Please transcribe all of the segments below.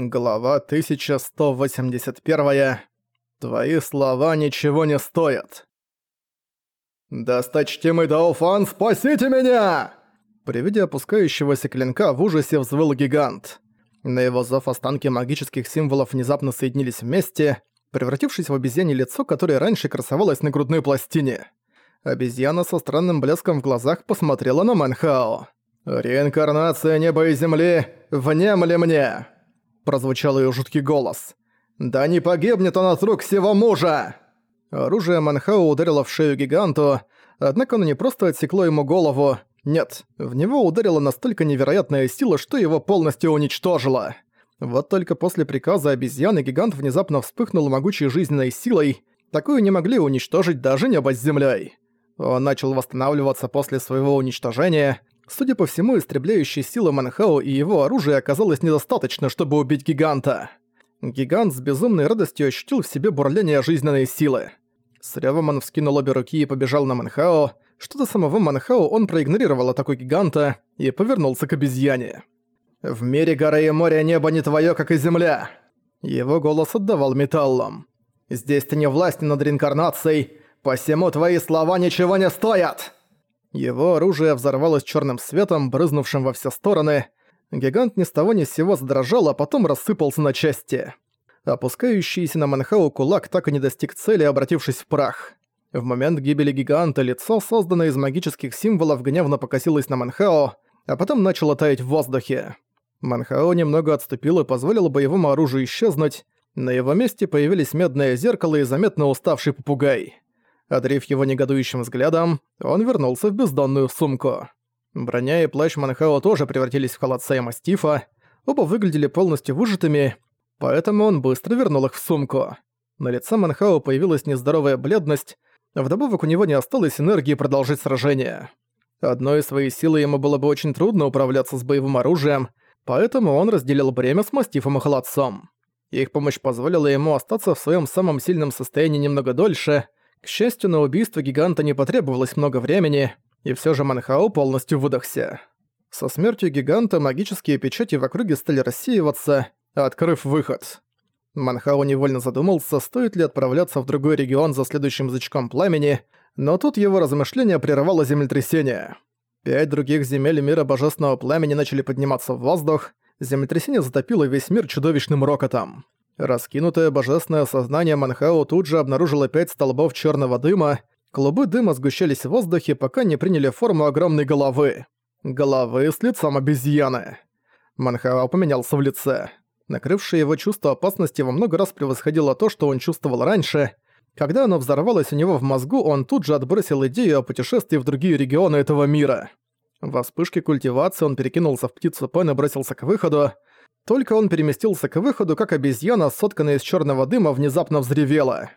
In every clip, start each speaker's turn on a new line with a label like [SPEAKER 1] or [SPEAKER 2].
[SPEAKER 1] Глава 1181. Твои слова ничего не стоят. «Досточтимый Дауфан, спасите меня!» При виде опускающегося клинка в ужасе взвыл гигант. На его зов останки магических символов внезапно соединились вместе, превратившись в обезьяне лицо, которое раньше красовалось на грудной пластине. Обезьяна со странным блеском в глазах посмотрела на Манхао. «Реинкарнация неба и земли, внемли мне!» Прозвучал её жуткий голос. «Да не погибнет он от рук всего мужа!» Оружие Манхау ударило в шею гиганту, однако оно не просто отсекло ему голову, нет, в него ударила настолько невероятная сила, что его полностью уничтожило. Вот только после приказа обезьяны гигант внезапно вспыхнул могучей жизненной силой, такую не могли уничтожить даже небо с землей. Он начал восстанавливаться после своего уничтожения, Судя по всему, истребляющей силы Манхао и его оружия оказалось недостаточно, чтобы убить гиганта. Гигант с безумной радостью ощутил в себе бурление жизненной силы. С рёвом он вскинул обе руки и побежал на Манхао. Что-то самого Манхао он проигнорировал атаку гиганта и повернулся к обезьяне. «В мире горы и моря небо не твоё, как и земля!» Его голос отдавал металлом. «Здесь ты не властен над реинкарнацией, посему твои слова ничего не стоят!» Его оружие взорвалось черным светом, брызнувшим во все стороны. Гигант ни с того ни с сего задрожал, а потом рассыпался на части. Опускающийся на Манхау кулак так и не достиг цели, обратившись в прах. В момент гибели гиганта лицо, созданное из магических символов, гневно покосилось на Манхао, а потом начало таять в воздухе. Манхао немного отступил и позволил боевому оружию исчезнуть. На его месте появились медное зеркало и заметно уставший попугай. Одарив его негодующим взглядом, он вернулся в бездонную сумку. Броня и плащ Манхао тоже превратились в холодца и мастифа, оба выглядели полностью выжатыми, поэтому он быстро вернул их в сумку. На лице Манхао появилась нездоровая бледность, вдобавок у него не осталось энергии продолжить сражение. Одной своей силой ему было бы очень трудно управляться с боевым оружием, поэтому он разделил бремя с мастифом и холодцом. Их помощь позволила ему остаться в своем самом сильном состоянии немного дольше — к счастью, на убийство гиганта не потребовалось много времени, и все же Манхао полностью выдохся. Со смертью гиганта магические печати в округе стали рассеиваться, открыв выход. Манхао невольно задумался, стоит ли отправляться в другой регион за следующим язычком пламени, но тут его размышления прервало землетрясение. Пять других земель мира божественного пламени начали подниматься в воздух, землетрясение затопило весь мир чудовищным рокотом. Раскинутое божественное сознание Манхао тут же обнаружило пять столбов черного дыма, клубы дыма сгущались в воздухе, пока не приняли форму огромной головы. Головы с лицом обезьяны. Манхао поменялся в лице. Накрывшее его чувство опасности во много раз превосходило то, что он чувствовал раньше. Когда оно взорвалось у него в мозгу, он тут же отбросил идею о путешествии в другие регионы этого мира. Во вспышке культивации он перекинулся в птицу Пен и бросился к выходу. Только он переместился к выходу, как обезьяна, сотканная из черного дыма, внезапно взревела.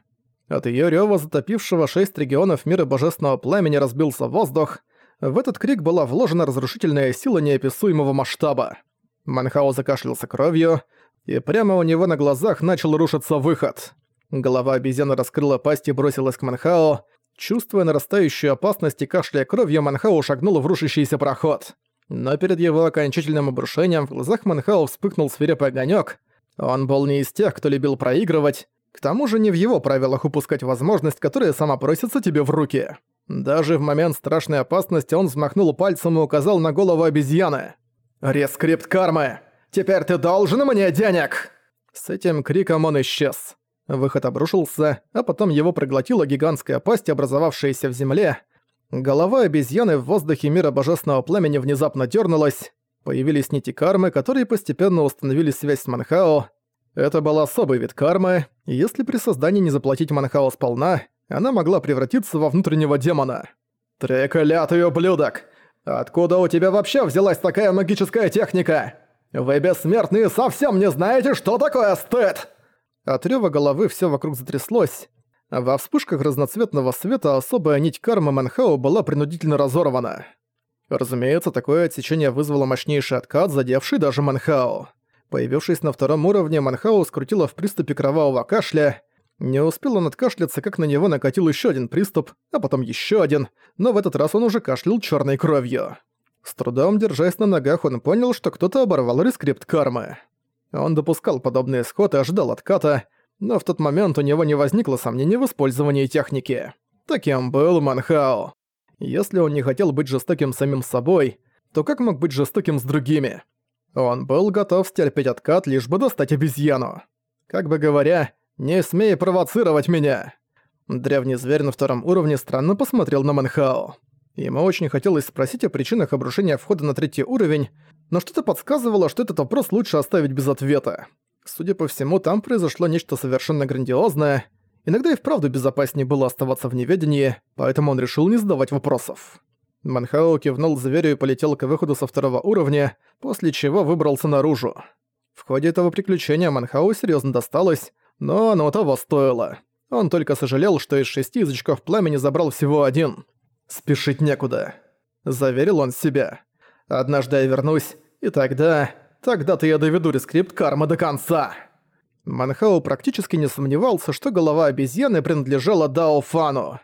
[SPEAKER 1] От ее рёва, затопившего шесть регионов мира божественного пламени, разбился воздух. В этот крик была вложена разрушительная сила неописуемого масштаба. Манхао закашлялся кровью, и прямо у него на глазах начал рушиться выход. Голова обезьяны раскрыла пасть и бросилась к Манхао. Чувствуя нарастающую опасность и кашляя кровью, Манхао шагнул в рушащийся проход. Но перед его окончательным обрушением в глазах Манхао вспыхнул свирепый огонек. Он был не из тех, кто любил проигрывать. К тому же не в его правилах упускать возможность, которая сама просится тебе в руки. Даже в момент страшной опасности он взмахнул пальцем и указал на голову обезьяны. «Рескрипт кармы! Теперь ты должен мне денег!» С этим криком он исчез. Выход обрушился, а потом его проглотила гигантская пасть, образовавшаяся в земле, Голова обезьяны в воздухе мира божественного пламени внезапно дернулась. Появились нити кармы, которые постепенно установили связь с Манхао. Это был особый вид кармы, и если при создании не заплатить Манхао сполна, она могла превратиться во внутреннего демона. «Треклятый ублюдок! Откуда у тебя вообще взялась такая магическая техника? Вы бессмертные совсем не знаете, что такое стыд!» От рёва головы всё вокруг затряслось, во вспышках разноцветного света особая нить кармы Манхао была принудительно разорвана. Разумеется, такое отсечение вызвало мощнейший откат, задевший даже Манхао. Появившись на втором уровне, Манхао скрутило в приступе кровавого кашля. Не успел он откашляться, как на него накатил еще один приступ, а потом еще один, но в этот раз он уже кашлял черной кровью. С трудом держась на ногах, он понял, что кто-то оборвал рескрипт кармы. Он допускал подобный исход и ожидал отката, но в тот момент у него не возникло сомнений в использовании техники. Таким был Манхао. Если он не хотел быть жестоким самим собой, то как мог быть жестоким с другими? Он был готов стерпеть откат, лишь бы достать обезьяну. Как бы говоря, «Не смей провоцировать меня!» Древний зверь на втором уровне странно посмотрел на Манхао. Ему очень хотелось спросить о причинах обрушения входа на третий уровень, но что-то подсказывало, что этот вопрос лучше оставить без ответа. Судя по всему, там произошло нечто совершенно грандиозное. Иногда и вправду безопаснее было оставаться в неведении, поэтому он решил не задавать вопросов. Манхао кивнул зверю и полетел к выходу со второго уровня, после чего выбрался наружу. В ходе этого приключения Манхау серьезно досталось, но оно того стоило. Он только сожалел, что из шести язычков пламени забрал всего один. «Спешить некуда», — заверил он себя. «Однажды я вернусь, и тогда... Тогда-то я доведу рескрипт кармы до конца!» Манхау практически не сомневался, что голова обезьяны принадлежала Дао Фану.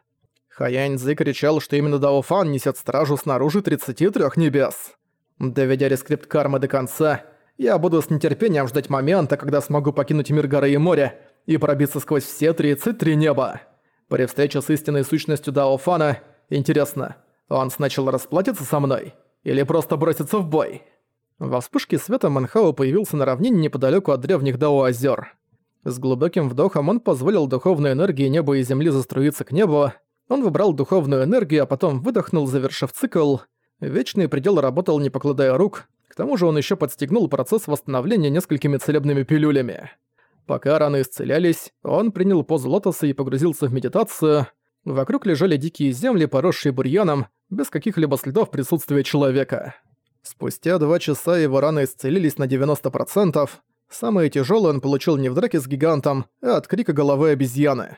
[SPEAKER 1] Хаяньцзы кричал, что именно Дао Фан несет стражу снаружи 33 небес. Доведя рескрипт кармы до конца, я буду с нетерпением ждать момента, когда смогу покинуть мир горы и моря и пробиться сквозь все 33 неба. При встрече с истинной сущностью Дао Фана, интересно, он сначала расплатится со мной или просто бросится в бой? Во вспышке света Манхао появился на равнине неподалеку от древних Дао озер. С глубоким вдохом он позволил духовной энергии неба и земли заструиться к небу. Он выбрал духовную энергию, а потом выдохнул, завершив цикл. Вечный предел работал не покладая рук, тому же он еще подстегнул процесс восстановления несколькими целебными пилюлями. Пока раны исцелялись, он принял позу лотоса и погрузился в медитацию. Вокруг лежали дикие земли, поросшие бурьяном, без каких-либо следов присутствия человека. Спустя два часа его раны исцелились на 90%. Самое тяжелое он получил не в драке с гигантом, а от крика головы обезьяны.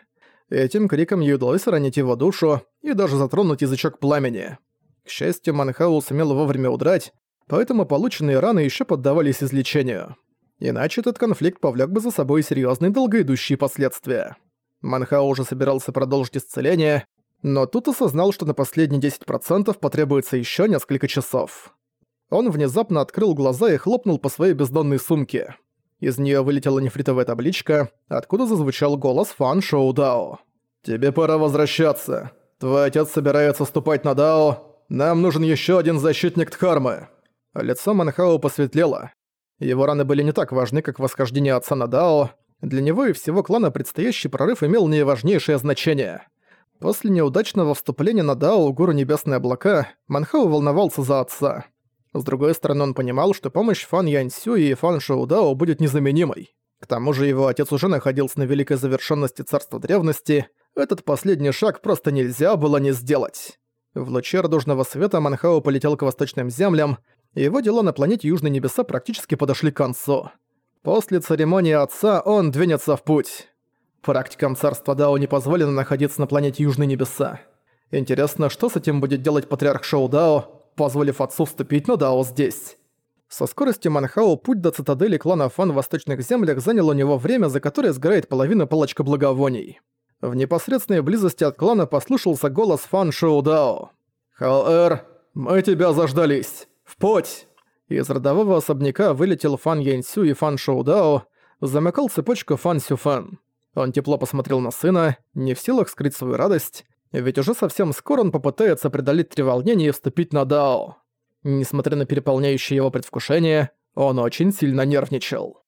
[SPEAKER 1] Этим криком ей удалось ранить его душу и даже затронуть язычок пламени. К счастью, Манхау сумел вовремя удрать, поэтому полученные раны еще поддавались излечению. Иначе этот конфликт повлек бы за собой серьезные долгоидущие последствия. Манхао уже собирался продолжить исцеление, но тут осознал, что на последние 10% потребуется еще несколько часов. Он внезапно открыл глаза и хлопнул по своей бездонной сумке. Из нее вылетела нефритовая табличка, откуда зазвучал голос Фан Шоу Дао. «Тебе пора возвращаться. Твой отец собирается ступать на Дао. Нам нужен еще один защитник Дхармы». Лицо Манхао посветлело. Его раны были не так важны, как восхождение отца на Дао. Для него и всего клана предстоящий прорыв имел наиважнейшее значение. После неудачного вступления на Дао у гору Небесные Облака, Манхао волновался за отца. С другой стороны, он понимал, что помощь Фан Яньсю и Фан Шоу Дао будет незаменимой. К тому же его отец уже находился на великой завершенности царства древности, этот последний шаг просто нельзя было не сделать. В луче радужного света Манхао полетел к восточным землям, его дела на планете Южные Небеса практически подошли к концу. После церемонии отца он двинется в путь. Практикам царства Дао не позволено находиться на планете Южные Небеса. Интересно, что с этим будет делать патриарх Шоу Дао, позволив отцу вступить на Дао здесь? Со скоростью Манхао путь до цитадели клана Фан в Восточных Землях занял у него время, за которое сгорает половина палочка благовоний. В непосредственной близости от клана послышался голос Фан Шоу Дао. «Хаоэр, мы тебя заждались!» «В путь!» Из родового особняка вылетел Фан Яньсю и Фан Шоудао, замыкал цепочку Фан Сюфан. Он тепло посмотрел на сына, не в силах скрыть свою радость, ведь уже совсем скоро он попытается преодолеть три волнения и вступить на Дао. Несмотря на переполняющее его предвкушение, он очень сильно нервничал.